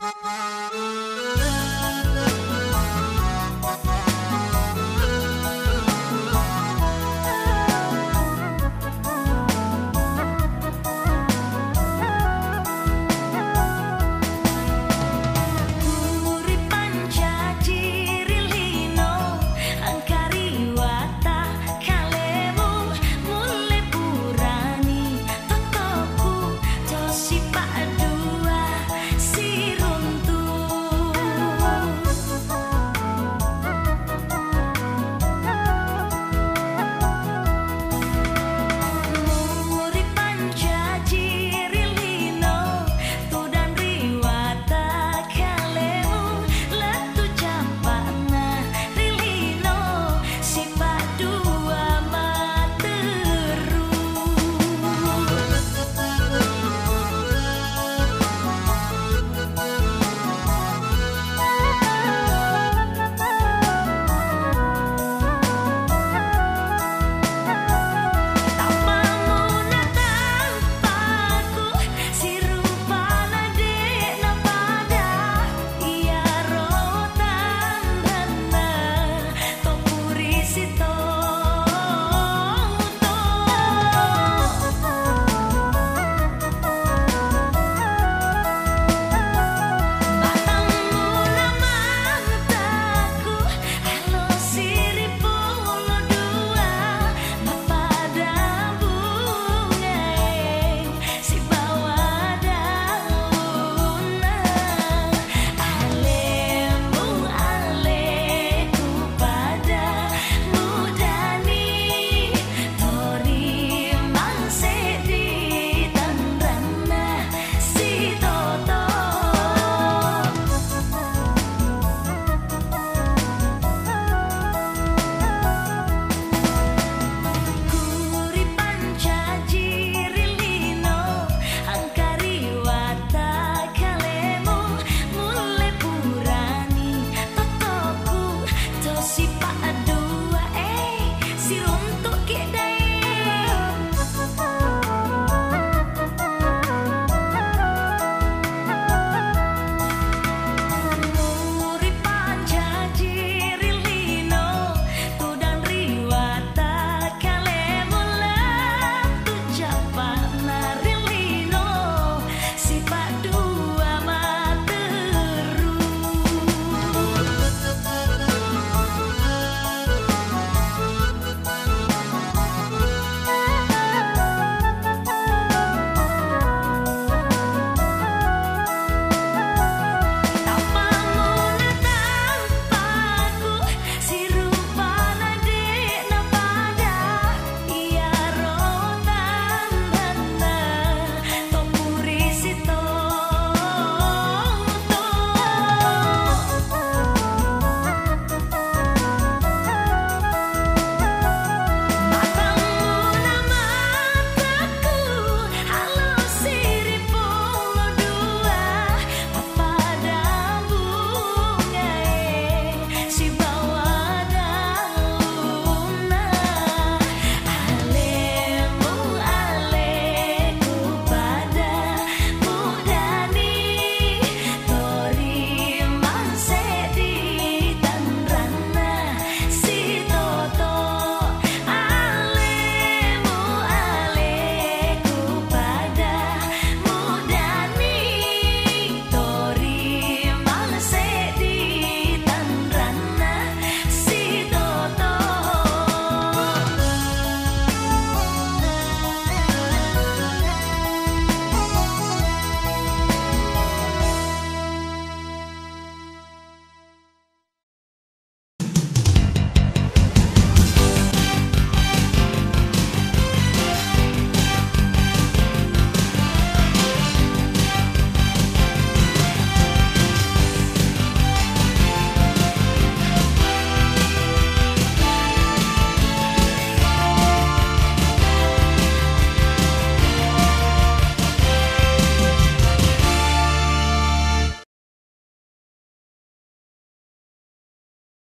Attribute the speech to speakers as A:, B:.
A: Música